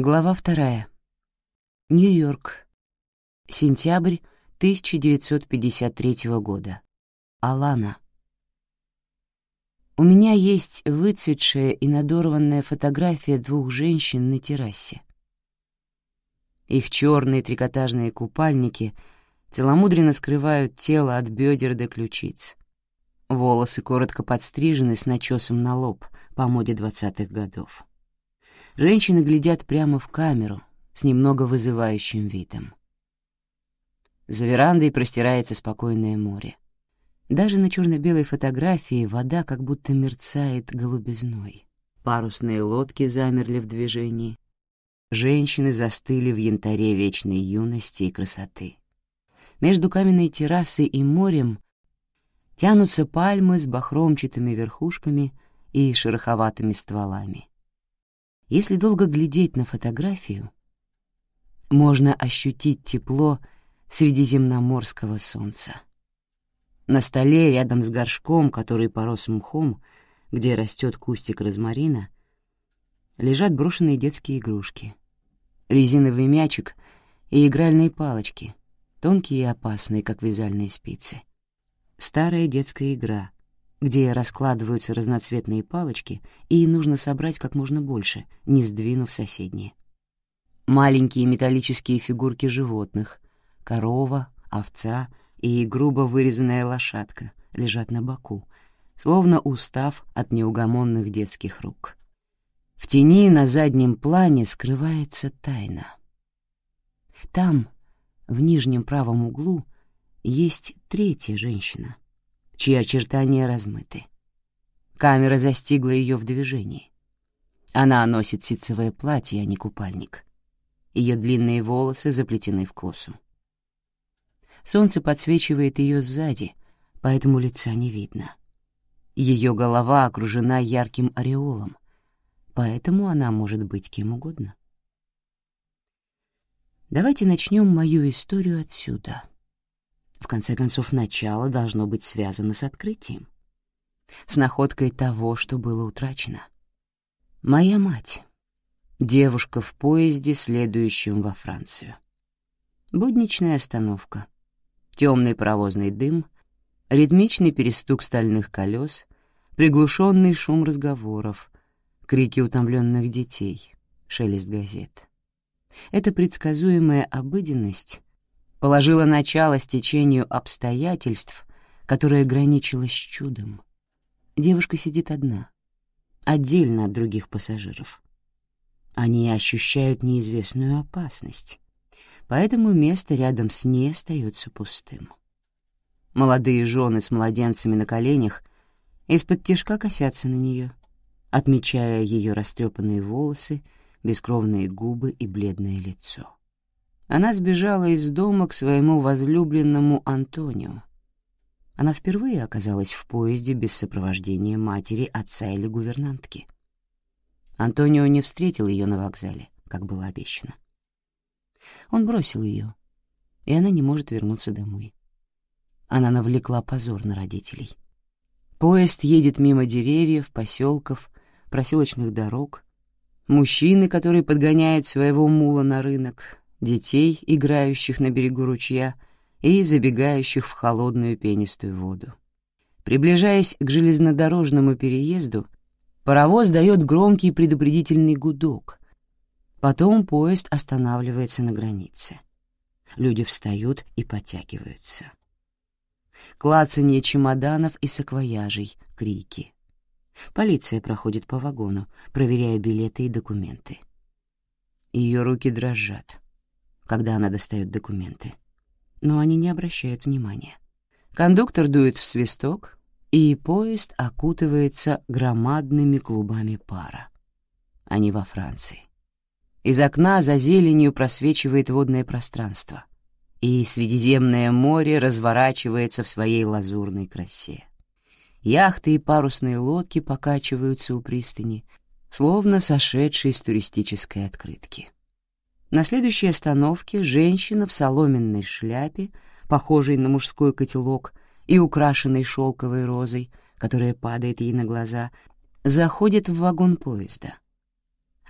Глава вторая. Нью-Йорк. Сентябрь 1953 года. Алана. У меня есть выцветшая и надорванная фотография двух женщин на террасе. Их черные трикотажные купальники целомудренно скрывают тело от бедер до ключиц. Волосы коротко подстрижены с начесом на лоб по моде двадцатых годов. Женщины глядят прямо в камеру с немного вызывающим видом. За верандой простирается спокойное море. Даже на черно-белой фотографии вода как будто мерцает голубизной. Парусные лодки замерли в движении. Женщины застыли в янтаре вечной юности и красоты. Между каменной террасой и морем тянутся пальмы с бахромчатыми верхушками и шероховатыми стволами. Если долго глядеть на фотографию, можно ощутить тепло средиземноморского солнца. На столе рядом с горшком, который порос мхом, где растет кустик розмарина, лежат брошенные детские игрушки, резиновый мячик и игральные палочки, тонкие и опасные, как вязальные спицы. Старая детская игра — где раскладываются разноцветные палочки, и нужно собрать как можно больше, не сдвинув соседние. Маленькие металлические фигурки животных — корова, овца и грубо вырезанная лошадка — лежат на боку, словно устав от неугомонных детских рук. В тени на заднем плане скрывается тайна. Там, в нижнем правом углу, есть третья женщина — чьи очертания размыты. Камера застигла ее в движении. Она носит ситцевое платье, а не купальник. Ее длинные волосы заплетены в косу. Солнце подсвечивает ее сзади, поэтому лица не видно. Ее голова окружена ярким ореолом, поэтому она может быть кем угодно. Давайте начнем мою историю отсюда — в конце концов, начало должно быть связано с открытием, с находкой того, что было утрачено. Моя мать — девушка в поезде, следующем во Францию. Будничная остановка, темный паровозный дым, ритмичный перестук стальных колес, приглушенный шум разговоров, крики утомленных детей, шелест газет. Эта предсказуемая обыденность положила начало стечению обстоятельств, которое граничило с чудом. Девушка сидит одна, отдельно от других пассажиров. Они ощущают неизвестную опасность, поэтому место рядом с ней остается пустым. Молодые жены с младенцами на коленях из-под тишка косятся на нее, отмечая ее растрепанные волосы, бескровные губы и бледное лицо она сбежала из дома к своему возлюбленному Антонио. Она впервые оказалась в поезде без сопровождения матери, отца или гувернантки. Антонио не встретил ее на вокзале, как было обещано. Он бросил ее, и она не может вернуться домой. Она навлекла позор на родителей. Поезд едет мимо деревьев, поселков, проселочных дорог. Мужчины, который подгоняет своего мула на рынок, детей, играющих на берегу ручья и забегающих в холодную пенистую воду. Приближаясь к железнодорожному переезду, паровоз дает громкий предупредительный гудок. Потом поезд останавливается на границе. Люди встают и подтягиваются. Клацанье чемоданов и саквояжей, крики. Полиция проходит по вагону, проверяя билеты и документы. Ее руки дрожат когда она достает документы. Но они не обращают внимания. Кондуктор дует в свисток, и поезд окутывается громадными клубами пара. Они во Франции. Из окна за зеленью просвечивает водное пространство, и Средиземное море разворачивается в своей лазурной красе. Яхты и парусные лодки покачиваются у пристани, словно сошедшие с туристической открытки. На следующей остановке женщина в соломенной шляпе, похожей на мужской котелок и украшенной шелковой розой, которая падает ей на глаза, заходит в вагон поезда.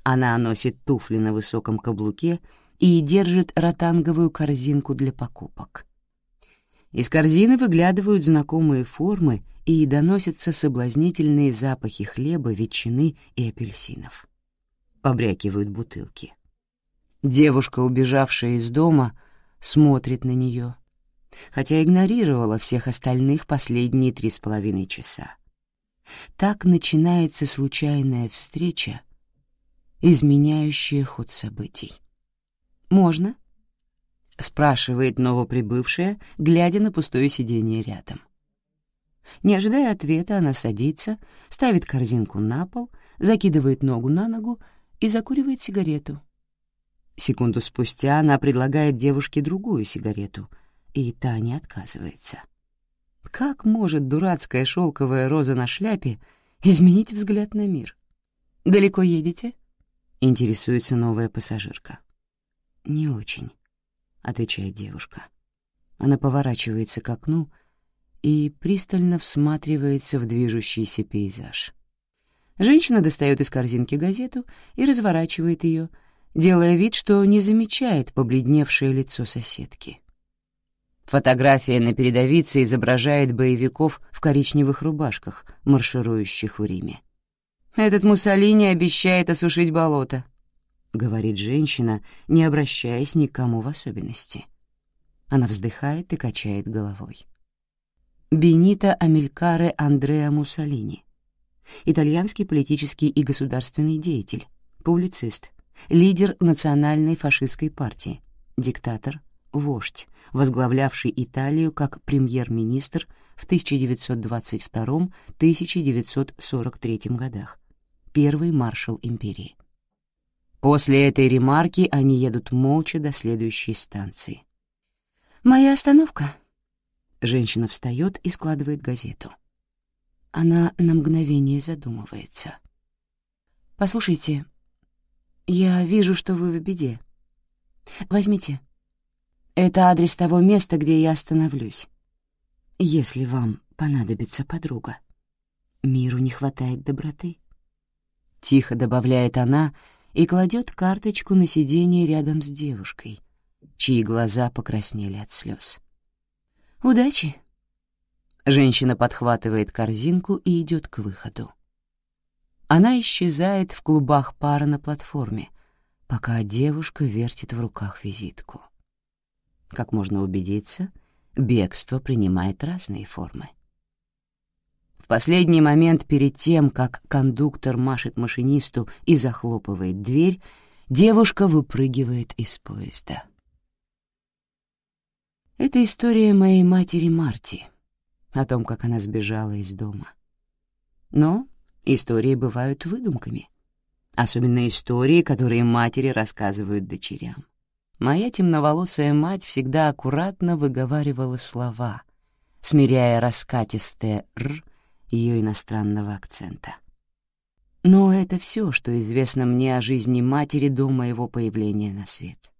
Она носит туфли на высоком каблуке и держит ротанговую корзинку для покупок. Из корзины выглядывают знакомые формы и доносятся соблазнительные запахи хлеба, ветчины и апельсинов. Побрякивают бутылки. Девушка, убежавшая из дома, смотрит на нее, хотя игнорировала всех остальных последние три с половиной часа. Так начинается случайная встреча, изменяющая ход событий. «Можно?» — спрашивает новоприбывшая, глядя на пустое сиденье рядом. Не ожидая ответа, она садится, ставит корзинку на пол, закидывает ногу на ногу и закуривает сигарету. Секунду спустя она предлагает девушке другую сигарету, и та не отказывается. Как может дурацкая шелковая роза на шляпе изменить взгляд на мир? «Далеко едете?» — интересуется новая пассажирка. «Не очень», — отвечает девушка. Она поворачивается к окну и пристально всматривается в движущийся пейзаж. Женщина достает из корзинки газету и разворачивает ее, делая вид, что не замечает побледневшее лицо соседки. Фотография на передовице изображает боевиков в коричневых рубашках, марширующих в Риме. «Этот Муссолини обещает осушить болото», — говорит женщина, не обращаясь ни к кому в особенности. Она вздыхает и качает головой. Бенито Амелькаре Андреа Муссолини. Итальянский политический и государственный деятель, публицист, лидер национальной фашистской партии, диктатор, вождь, возглавлявший Италию как премьер-министр в 1922-1943 годах, первый маршал империи. После этой ремарки они едут молча до следующей станции. «Моя остановка». Женщина встает и складывает газету. Она на мгновение задумывается. «Послушайте, я вижу, что вы в беде. Возьмите, это адрес того места, где я остановлюсь. Если вам понадобится подруга. Миру не хватает доброты. Тихо добавляет она и кладет карточку на сиденье рядом с девушкой, чьи глаза покраснели от слез. «Удачи!» Женщина подхватывает корзинку и идет к выходу. Она исчезает в клубах пара на платформе, пока девушка вертит в руках визитку. Как можно убедиться, бегство принимает разные формы. В последний момент перед тем, как кондуктор машет машинисту и захлопывает дверь, девушка выпрыгивает из поезда. Это история моей матери Марти, о том, как она сбежала из дома. Но истории бывают выдумками, особенно истории, которые матери рассказывают дочерям. Моя темноволосая мать всегда аккуратно выговаривала слова, смиряя раскатистое «р» ее иностранного акцента. Но это все, что известно мне о жизни матери до моего появления на свет.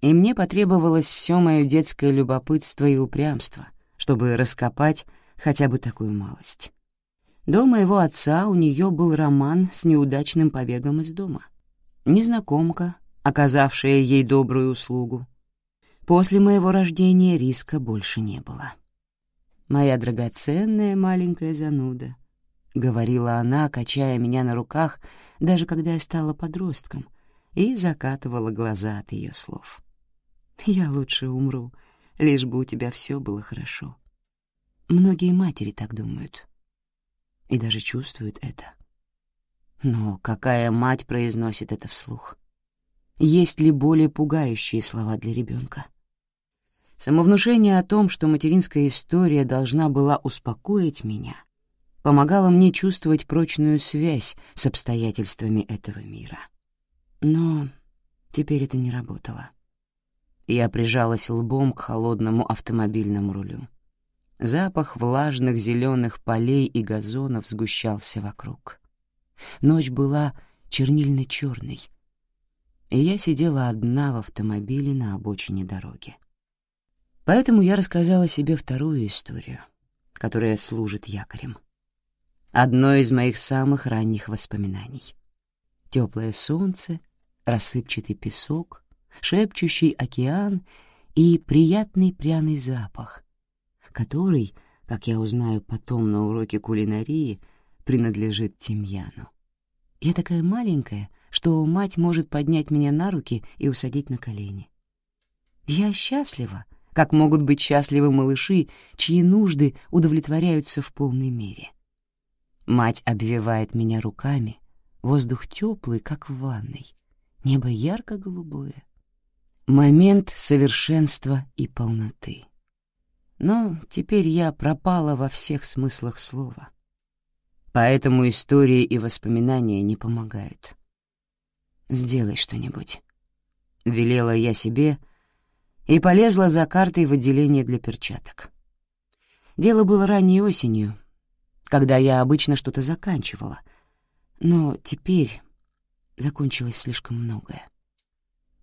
И мне потребовалось все мое детское любопытство и упрямство, чтобы раскопать хотя бы такую малость. До моего отца у нее был роман с неудачным побегом из дома. Незнакомка, оказавшая ей добрую услугу. После моего рождения риска больше не было. «Моя драгоценная маленькая зануда», — говорила она, качая меня на руках, даже когда я стала подростком, и закатывала глаза от ее слов. «Я лучше умру, лишь бы у тебя все было хорошо». Многие матери так думают и даже чувствуют это. Но какая мать произносит это вслух? Есть ли более пугающие слова для ребенка? Самовнушение о том, что материнская история должна была успокоить меня, помогало мне чувствовать прочную связь с обстоятельствами этого мира. Но теперь это не работало. Я прижалась лбом к холодному автомобильному рулю. Запах влажных зеленых полей и газонов сгущался вокруг. Ночь была чернильно-черной — и я сидела одна в автомобиле на обочине дороги. Поэтому я рассказала себе вторую историю, которая служит якорем. Одно из моих самых ранних воспоминаний. Теплое солнце, рассыпчатый песок, шепчущий океан и приятный пряный запах, который, как я узнаю потом на уроке кулинарии, принадлежит тимьяну. Я такая маленькая, что мать может поднять меня на руки и усадить на колени. Я счастлива, как могут быть счастливы малыши, чьи нужды удовлетворяются в полной мере. Мать обвивает меня руками, воздух теплый, как в ванной, небо ярко-голубое. Момент совершенства и полноты. Но теперь я пропала во всех смыслах слова. Поэтому истории и воспоминания не помогают. «Сделай что-нибудь», — велела я себе и полезла за картой в отделение для перчаток. Дело было ранней осенью, когда я обычно что-то заканчивала, но теперь закончилось слишком многое.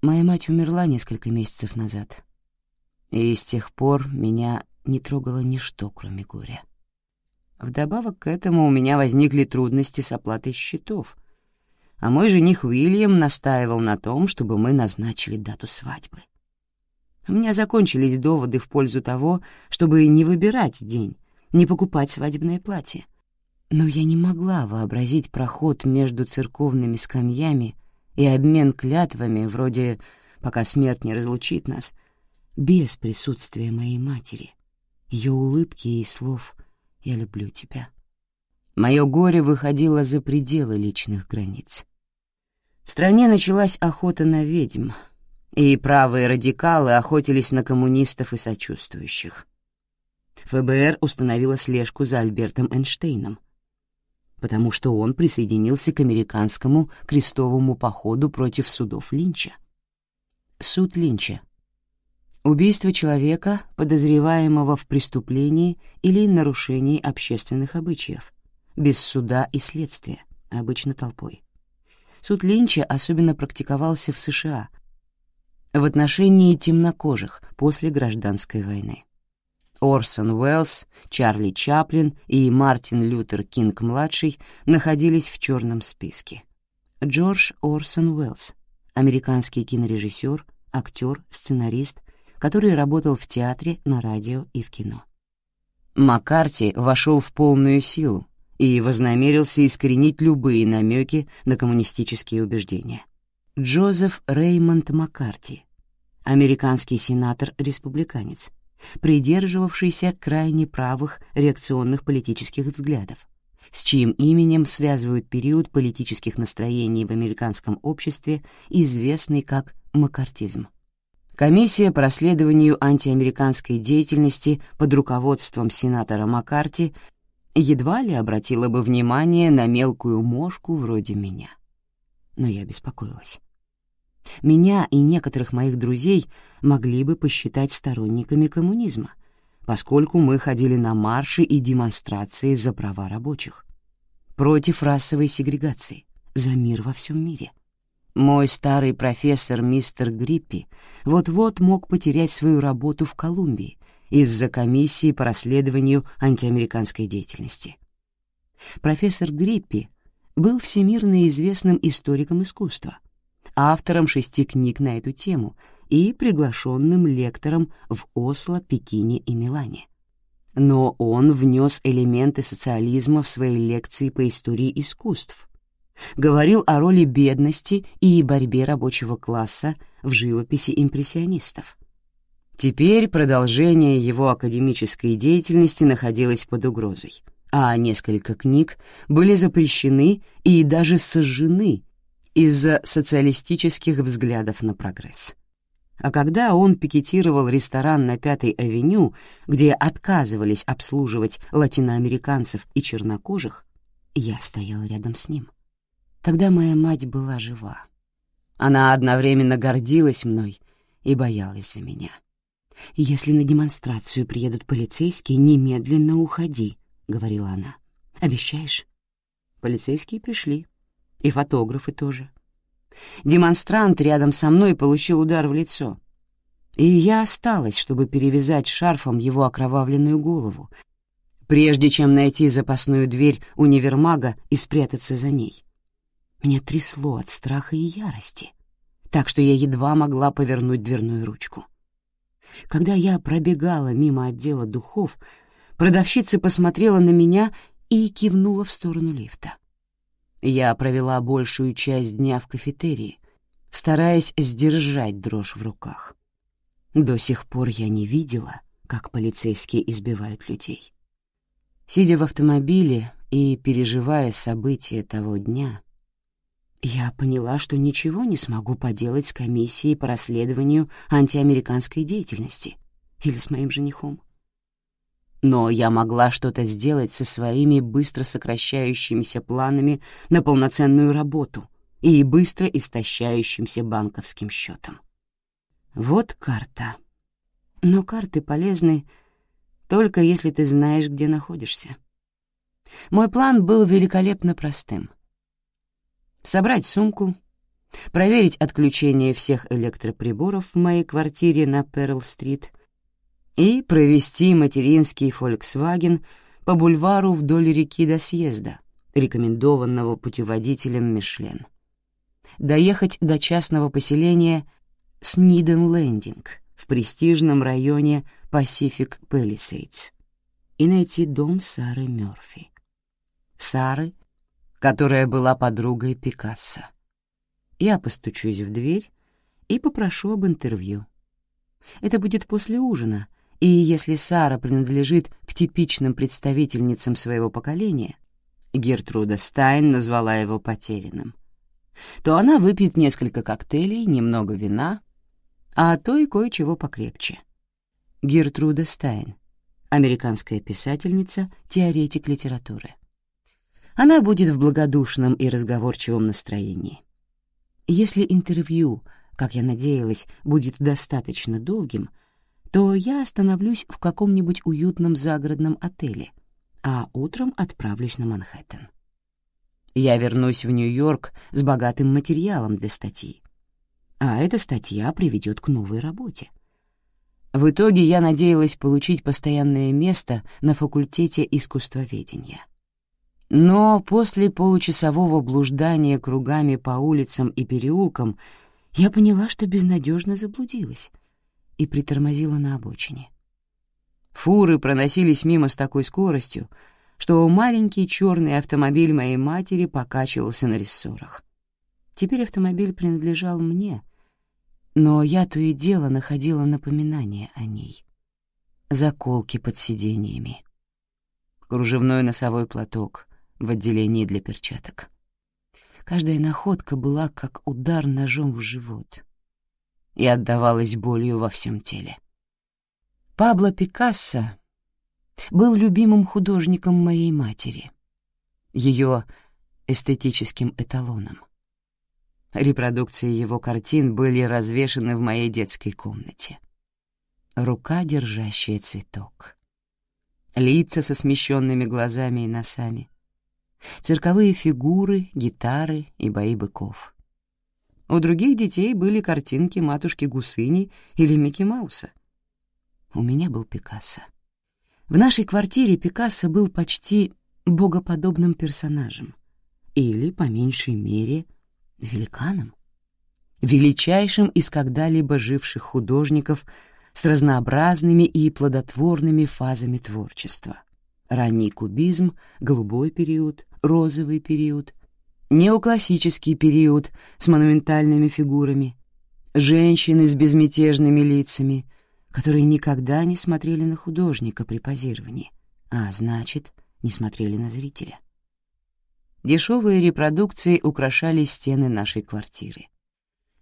Моя мать умерла несколько месяцев назад, и с тех пор меня не трогало ничто, кроме горя. Вдобавок к этому у меня возникли трудности с оплатой счетов, а мой жених Уильям настаивал на том, чтобы мы назначили дату свадьбы. У меня закончились доводы в пользу того, чтобы не выбирать день, не покупать свадебное платье. Но я не могла вообразить проход между церковными скамьями и обмен клятвами, вроде «пока смерть не разлучит нас», без присутствия моей матери, ее улыбки и слов «я люблю тебя». Мое горе выходило за пределы личных границ. В стране началась охота на ведьм — и правые радикалы охотились на коммунистов и сочувствующих. ФБР установило слежку за Альбертом Эйнштейном, потому что он присоединился к американскому крестовому походу против судов Линча. Суд Линча. Убийство человека, подозреваемого в преступлении или нарушении общественных обычаев, без суда и следствия, обычно толпой. Суд Линча особенно практиковался в США — в отношении темнокожих после гражданской войны. Орсон Уэллс, Чарли Чаплин и Мартин Лютер Кинг-младший находились в черном списке. Джордж Орсон Уэллс, американский кинорежиссер, актер, сценарист, который работал в театре, на радио и в кино. Маккарти вошел в полную силу и вознамерился искоренить любые намеки на коммунистические убеждения. Джозеф Реймонд Маккарти, американский сенатор-республиканец, придерживавшийся крайне правых реакционных политических взглядов, с чьим именем связывают период политических настроений в американском обществе, известный как маккартизм. Комиссия по расследованию антиамериканской деятельности под руководством сенатора Маккарти едва ли обратила бы внимание на мелкую мошку вроде меня. Но я беспокоилась. Меня и некоторых моих друзей могли бы посчитать сторонниками коммунизма, поскольку мы ходили на марши и демонстрации за права рабочих, против расовой сегрегации, за мир во всем мире. Мой старый профессор мистер Гриппи вот-вот мог потерять свою работу в Колумбии из-за комиссии по расследованию антиамериканской деятельности. Профессор Гриппи был всемирно известным историком искусства, автором шести книг на эту тему и приглашенным лектором в Осло, Пекине и Милане. Но он внес элементы социализма в свои лекции по истории искусств, говорил о роли бедности и борьбе рабочего класса в живописи импрессионистов. Теперь продолжение его академической деятельности находилось под угрозой, а несколько книг были запрещены и даже сожжены из-за социалистических взглядов на прогресс. А когда он пикетировал ресторан на Пятой авеню, где отказывались обслуживать латиноамериканцев и чернокожих, я стоял рядом с ним. Тогда моя мать была жива. Она одновременно гордилась мной и боялась за меня. «Если на демонстрацию приедут полицейские, немедленно уходи», — говорила она. «Обещаешь?» Полицейские пришли. И фотографы тоже. Демонстрант рядом со мной получил удар в лицо. И я осталась, чтобы перевязать шарфом его окровавленную голову, прежде чем найти запасную дверь универмага и спрятаться за ней. Меня трясло от страха и ярости. так что я едва могла повернуть дверную ручку. Когда я пробегала мимо отдела духов, продавщица посмотрела на меня и кивнула в сторону лифта. Я провела большую часть дня в кафетерии, стараясь сдержать дрожь в руках. До сих пор я не видела, как полицейские избивают людей. Сидя в автомобиле и переживая события того дня, я поняла, что ничего не смогу поделать с комиссией по расследованию антиамериканской деятельности или с моим женихом. Но я могла что-то сделать со своими быстро сокращающимися планами на полноценную работу и быстро истощающимся банковским счетом. Вот карта. Но карты полезны только если ты знаешь, где находишься. Мой план был великолепно простым. Собрать сумку, проверить отключение всех электроприборов в моей квартире на Перл-стрит и провести материнский Volkswagen по бульвару вдоль реки до съезда, рекомендованного путеводителем Мишлен. Доехать до частного поселения Сниден-Лендинг в престижном районе Pacific Palisades и найти дом Сары Мёрфи. Сары, которая была подругой Пикассо. Я постучусь в дверь и попрошу об интервью. Это будет после ужина, и если Сара принадлежит к типичным представительницам своего поколения, Гертруда Стайн назвала его потерянным, то она выпьет несколько коктейлей, немного вина — а то и кое-чего покрепче. Гертруда Стайн, американская писательница, теоретик литературы. Она будет в благодушном и разговорчивом настроении. Если интервью, как я надеялась, будет достаточно долгим, то я остановлюсь в каком-нибудь уютном загородном отеле, а утром отправлюсь на Манхэттен. Я вернусь в Нью-Йорк с богатым материалом для статьи а эта статья приведет к новой работе. В итоге я надеялась получить постоянное место на факультете искусствоведения. Но после получасового блуждания кругами по улицам и переулкам я поняла, что безнадежно заблудилась и притормозила на обочине. Фуры проносились мимо с такой скоростью, что маленький черный автомобиль моей матери покачивался на рессорах. Теперь автомобиль принадлежал мне — но я то и дело находила напоминания о ней. Заколки под сидениями. Кружевной носовой платок в отделении для перчаток. Каждая находка была как удар ножом в живот и отдавалась болью во всем теле. Пабло Пикассо был любимым художником моей матери, ее эстетическим эталоном — Репродукции его картин были развешаны в моей детской комнате. Рука, держащая цветок. Лица со смещенными глазами и носами. Цирковые фигуры, гитары и бои быков. У других детей были картинки матушки Гусыни или Микки Мауса. У меня был Пикассо. В нашей квартире Пикассо был почти богоподобным персонажем. Или, по меньшей мере, великаном, величайшим из когда-либо живших художников с разнообразными и плодотворными фазами творчества. Ранний кубизм, голубой период, розовый период, неоклассический период с монументальными фигурами, женщины с безмятежными лицами, которые никогда не смотрели на художника при позировании, а значит, не смотрели на зрителя. Дешевые репродукции украшали стены нашей квартиры.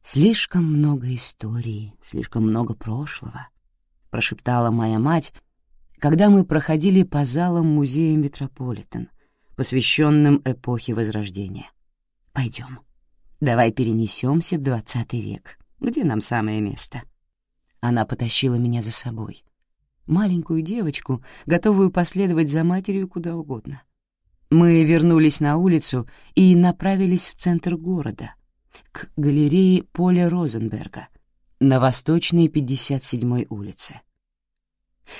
«Слишком много историй, слишком много прошлого», — прошептала моя мать, когда мы проходили по залам музея Метрополитен, посвященным эпохе Возрождения. «Пойдем, давай перенесемся в двадцатый век, где нам самое место». Она потащила меня за собой, маленькую девочку, готовую последовать за матерью куда угодно — мы вернулись на улицу и направились в центр города, к галерее Поля Розенберга на восточной 57-й улице.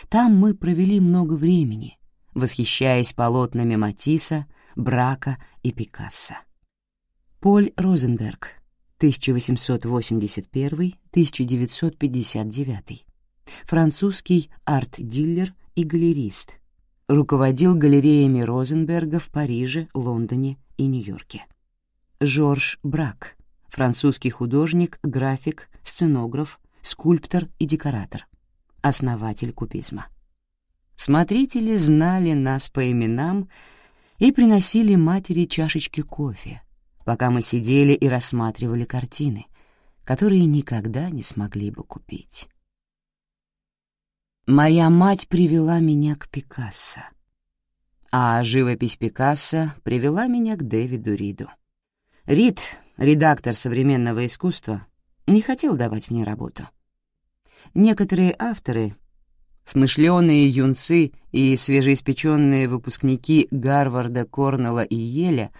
Там мы провели много времени, восхищаясь полотнами Матисса, Брака и Пикассо. Поль Розенберг, 1881-1959, французский арт-дилер и галерист, руководил галереями Розенберга в Париже, Лондоне и Нью-Йорке. Жорж Брак, французский художник, график, сценограф, скульптор и декоратор, основатель кубизма. Смотрители знали нас по именам и приносили матери чашечки кофе, пока мы сидели и рассматривали картины, которые никогда не смогли бы купить. Моя мать привела меня к Пикассо, а живопись Пикассо привела меня к Дэвиду Риду. Рид, редактор современного искусства, не хотел давать мне работу. Некоторые авторы, смышленые юнцы и свежеиспеченные выпускники Гарварда, Корнелла и Еля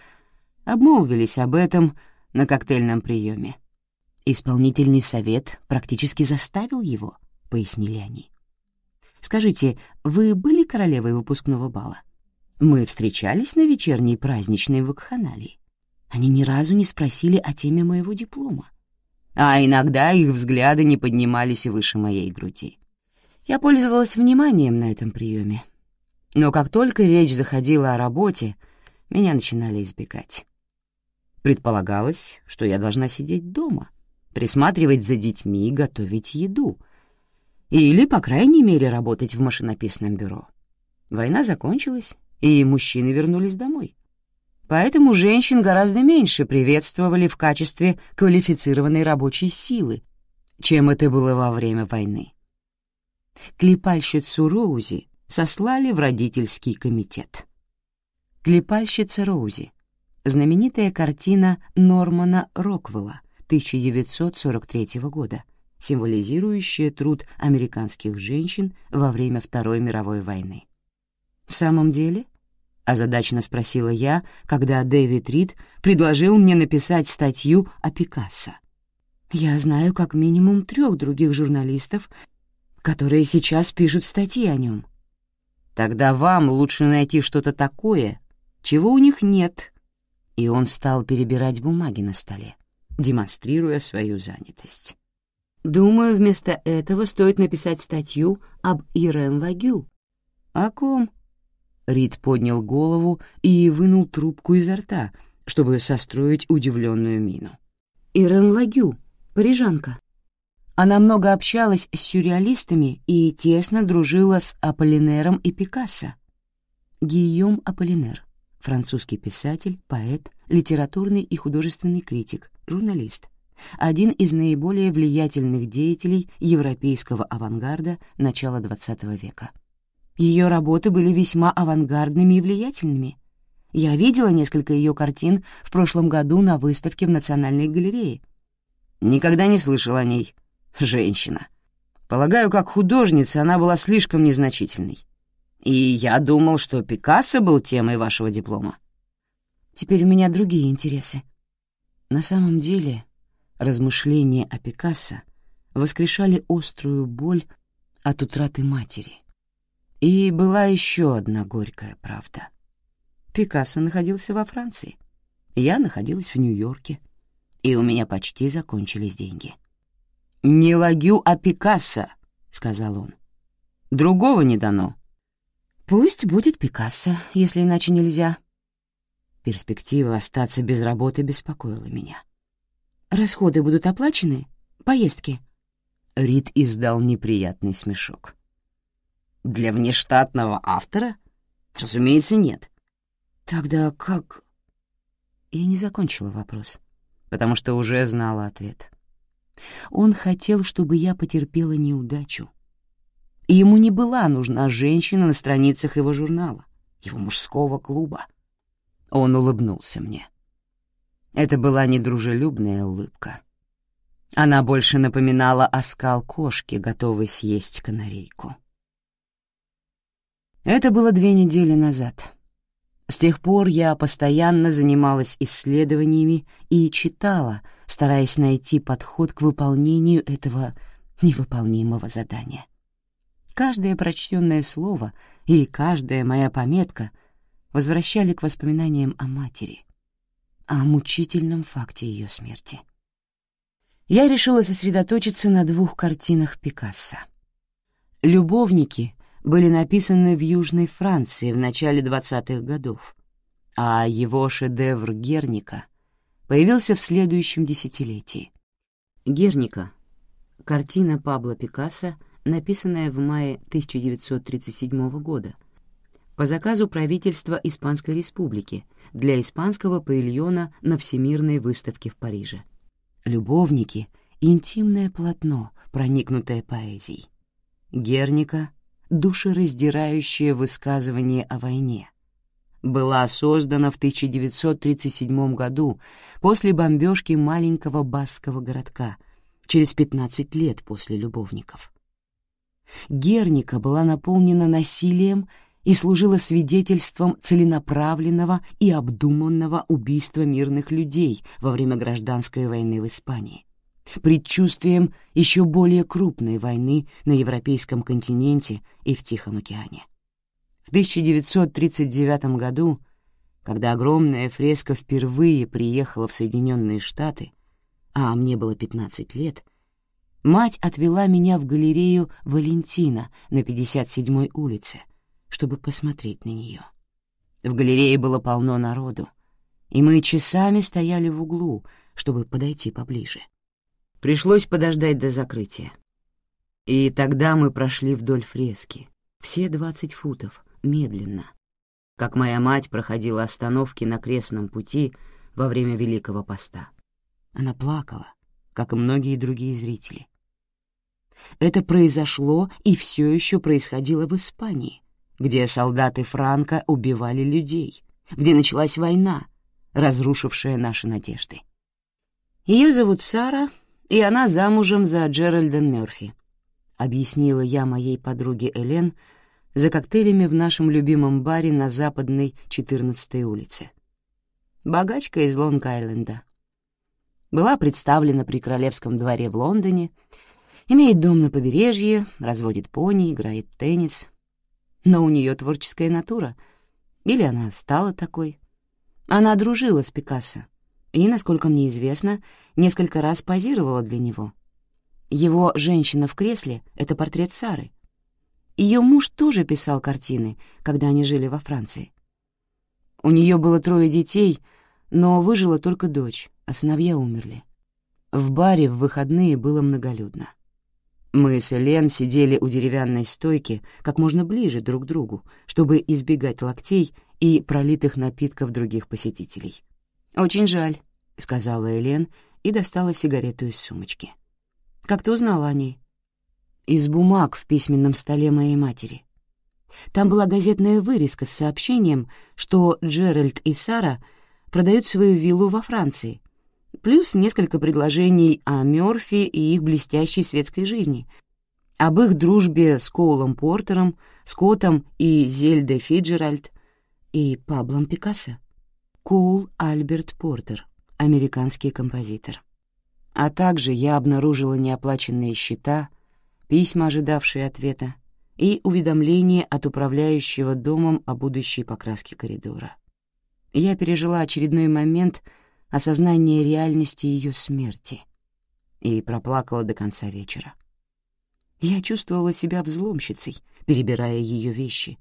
обмолвились об этом на коктейльном приеме. «Исполнительный совет практически заставил его», — пояснили они. «Скажите, вы были королевой выпускного бала? Мы встречались на вечерней праздничной вакханалии. Они ни разу не спросили о теме моего диплома. А иногда их взгляды не поднимались выше моей груди. Я пользовалась вниманием на этом приеме. Но как только речь заходила о работе, меня начинали избегать. Предполагалось, что я должна сидеть дома, присматривать за детьми и готовить еду. Или, по крайней мере, работать в машинописном бюро. Война закончилась, и мужчины вернулись домой. Поэтому женщин гораздо меньше приветствовали в качестве квалифицированной рабочей силы, чем это было во время войны. Клепальщицу Роузи сослали в родительский комитет. Клепальщица Роузи — знаменитая картина Нормана Роквелла 1943 года, символизирующая труд американских женщин во время Второй мировой войны. В самом деле, озадаченно спросила я, когда Дэвид Рид предложил мне написать статью о Пикассо. Я знаю как минимум трех других журналистов, которые сейчас пишут статьи о нем. Тогда вам лучше найти что-то такое, чего у них нет. И он стал перебирать бумаги на столе, демонстрируя свою занятость. Думаю, вместо этого стоит написать статью об Ирен Лагю. О ком? Рид поднял голову и вынул трубку изо рта, чтобы состроить удивленную мину. Ирен Лагю, парижанка. Она много общалась с сюрреалистами и тесно дружила с Аполлинером и Пикассо. Гийом Аполлинер, французский писатель, поэт, литературный и художественный критик, журналист, один из наиболее влиятельных деятелей европейского авангарда начала XX века. Ее работы были весьма авангардными и влиятельными. Я видела несколько ее картин в прошлом году на выставке в Национальной галерее. Никогда не слышал о ней, женщина. Полагаю, как художница она была слишком незначительной. И я думал, что Пикассо был темой вашего диплома. Теперь у меня другие интересы. На самом деле, размышления о Пикассо воскрешали острую боль от утраты матери. И была еще одна горькая правда. Пикассо находился во Франции, я находилась в Нью-Йорке, и у меня почти закончились деньги. «Не лагю, а Пикассо», — сказал он. «Другого не дано». «Пусть будет Пикассо, если иначе нельзя». Перспектива остаться без работы беспокоила меня. «Расходы будут оплачены? Поездки?» Рид издал неприятный смешок. «Для внештатного автора? Разумеется, нет». «Тогда как...» Я не закончила вопрос, потому что уже знала ответ. Он хотел, чтобы я потерпела неудачу. И ему не была нужна женщина на страницах его журнала, его мужского клуба. Он улыбнулся мне. Это была недружелюбная улыбка. Она больше напоминала оскал кошки, готовой съесть канарейку. Это было две недели назад. С тех пор я постоянно занималась исследованиями и читала, стараясь найти подход к выполнению этого невыполнимого задания. Каждое прочтенное слово и каждая моя пометка возвращали к воспоминаниям о матери, о мучительном факте ее смерти. я решила сосредоточиться на двух картинах Пикассо. «Любовники» были написаны в Южной Франции в начале 20-х годов, а его шедевр «Герника» появился в следующем десятилетии. «Герника» — картина Пабло Пикассо, написанная в мае 1937 года по заказу правительства Испанской Республики для испанского павильона на Всемирной выставке в Париже. «Любовники» — интимное полотно, проникнутое поэзией. «Герника» — душераздирающее высказывание о войне. Была создана в 1937 году после бомбежки маленького баского городка, через 15 лет после «Любовников». Герника была наполнена насилием и служила свидетельством целенаправленного и обдуманного убийства мирных людей во время гражданской войны в Испании, предчувствием еще более крупной войны на европейском континенте и в Тихом океане. В 1939 году, когда огромная фреска впервые приехала в Соединенные Штаты, а мне было 15 лет, мать отвела меня в галерею Валентина на 57-й улице — чтобы посмотреть на нее. В галерее было полно народу, и мы часами стояли в углу, чтобы подойти поближе. Пришлось подождать до закрытия. И тогда мы прошли вдоль фрески, все двадцать футов, медленно, как моя мать проходила остановки на крестном пути во время Великого Поста. Она плакала, как и многие другие зрители. Это произошло и все еще происходило в Испании, где солдаты Франка убивали людей, где началась война, разрушившая наши надежды. Ее зовут Сара, и она замужем за Джеральдом Мёрфи, объяснила я моей подруге Элен за коктейлями в нашем любимом баре на западной 14-й улице. Богачка из Лонг-Айленда. Была представлена при королевском дворе в Лондоне, имеет дом на побережье, разводит пони, играет теннис, но у нее творческая натура. Или она стала такой. Она дружила с Пикассо и, насколько мне известно, несколько раз позировала для него. Его «Женщина в кресле» — это портрет Сары. Ее муж тоже писал картины, когда они жили во Франции. У нее было трое детей, но выжила только дочь, а сыновья умерли. В баре в выходные было многолюдно. Мы с Элен сидели у деревянной стойки как можно ближе друг к другу, чтобы избегать локтей и пролитых напитков других посетителей. «Очень жаль», — сказала Элен и достала сигарету из сумочки. «Как ты узнала о ней?» «Из бумаг в письменном столе моей матери. Там была газетная вырезка с сообщением, что Джеральд и Сара продают свою виллу во Франции, плюс несколько предложений о Мёрфи и их блестящей светской жизни, об их дружбе с Коулом Портером, Скоттом и Зельде Фиджеральд и Паблом Пикассо. Коул Альберт Портер, американский композитор. А также я обнаружила неоплаченные счета, письма, ожидавшие ответа, и уведомление от управляющего домом о будущей покраске коридора. Я пережила очередной момент — осознание реальности ее смерти и проплакала до конца вечера. Я чувствовала себя взломщицей, перебирая ее вещи,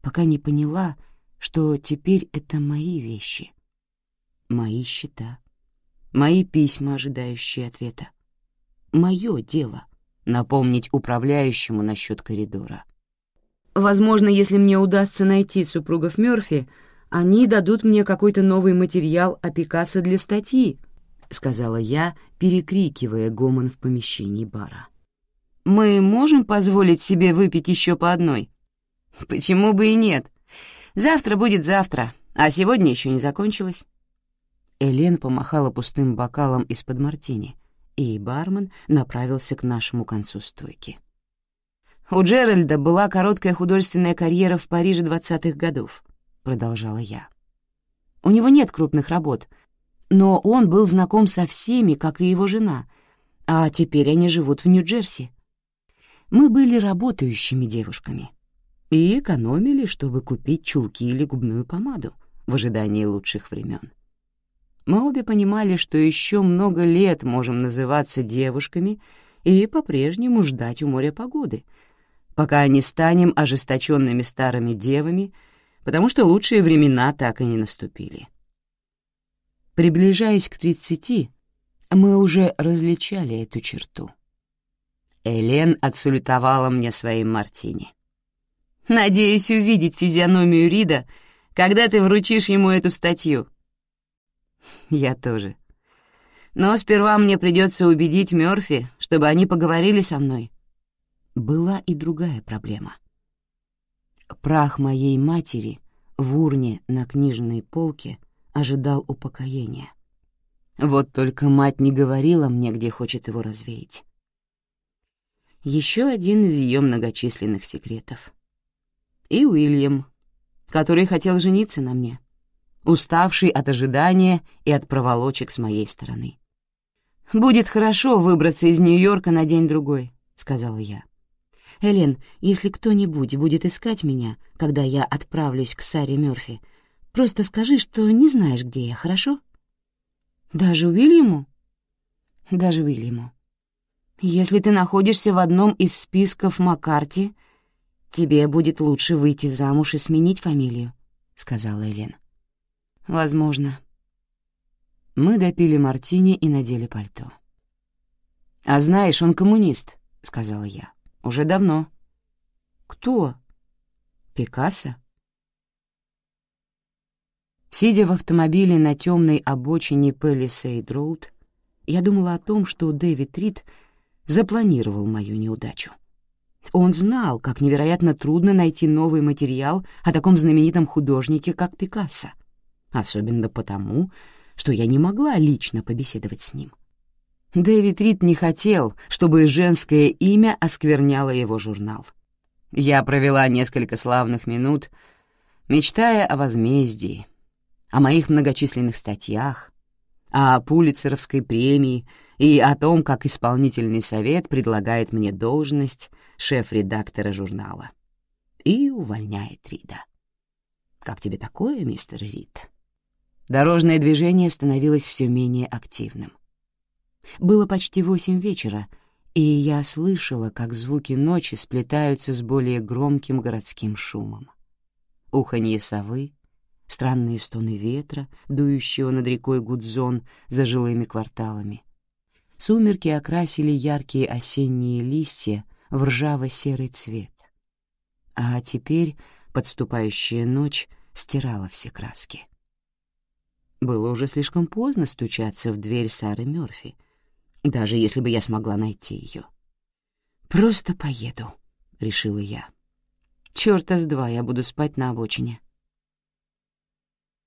пока не поняла, что теперь это мои вещи, мои счета, мои письма, ожидающие ответа. Мое дело — напомнить управляющему насчет коридора. Возможно, если мне удастся найти супругов Мёрфи — они дадут мне какой-то новый материал о Пикассо для статьи», — сказала я, перекрикивая гомон в помещении бара. «Мы можем позволить себе выпить еще по одной?» «Почему бы и нет? Завтра будет завтра, а сегодня еще не закончилось». Элен помахала пустым бокалом из-под мартини, и бармен направился к нашему концу стойки. У Джеральда была короткая художественная карьера в Париже двадцатых годов продолжала я. «У него нет крупных работ, но он был знаком со всеми, как и его жена, а теперь они живут в Нью-Джерси. Мы были работающими девушками и экономили, чтобы купить чулки или губную помаду в ожидании лучших времен. Мы обе понимали, что еще много лет можем называться девушками и по-прежнему ждать у моря погоды, пока не станем ожесточенными старыми девами, потому что лучшие времена так и не наступили. Приближаясь к тридцати, мы уже различали эту черту. Элен отсулетовала мне своим мартини. «Надеюсь увидеть физиономию Рида, когда ты вручишь ему эту статью», Я тоже. Но сперва мне придется убедить Мёрфи, чтобы они поговорили со мной. Была и другая проблема. Прах моей матери в урне на книжной полке ожидал упокоения. Вот только мать не говорила мне, где хочет его развеять. Еще один из ее многочисленных секретов. И Уильям, который хотел жениться на мне — уставший от ожидания и от проволочек с моей стороны. «Будет хорошо выбраться из Нью-Йорка на день-другой», — сказала я. «Элен, если кто-нибудь будет искать меня, когда я отправлюсь к Саре Мёрфи, просто скажи, что не знаешь, где я, хорошо?» «Даже Уильяму?» «Даже Уильяму. Если ты находишься в одном из списков Маккарти, тебе будет лучше выйти замуж и сменить фамилию», — сказала Элен. Возможно. Мы допили мартини и надели пальто. «А знаешь, он коммунист», — сказала я. «Уже давно». «Кто?» «Пикассо». Сидя в автомобиле на темной обочине Пелисейд-Роуд, я думала о том, что Дэвид Рид запланировал мою неудачу. Он знал, как невероятно трудно найти новый материал о таком знаменитом художнике, как Пикассо особенно потому, что я не могла лично побеседовать с ним. Дэвид Рид не хотел, чтобы женское имя оскверняло его журнал. Я провела несколько славных минут, мечтая о возмездии, о моих многочисленных статьях, о Пулицеровской премии и о том, как исполнительный совет предлагает мне должность шеф-редактора журнала и увольняет Рида. «Как тебе такое, мистер Рид?» Дорожное движение становилось все менее активным. Было почти восемь вечера, и я слышала, как звуки ночи сплетаются с более громким городским шумом. Уханье совы, странные стоны ветра, дующего над рекой Гудзон за жилыми кварталами. Сумерки окрасили яркие осенние листья в ржаво-серый цвет. А теперь подступающая ночь стирала все краски. Было уже слишком поздно стучаться в дверь Сары Мёрфи, даже если бы я смогла найти ее. «Просто поеду», — решила я. «Чёрта с два я буду спать на обочине».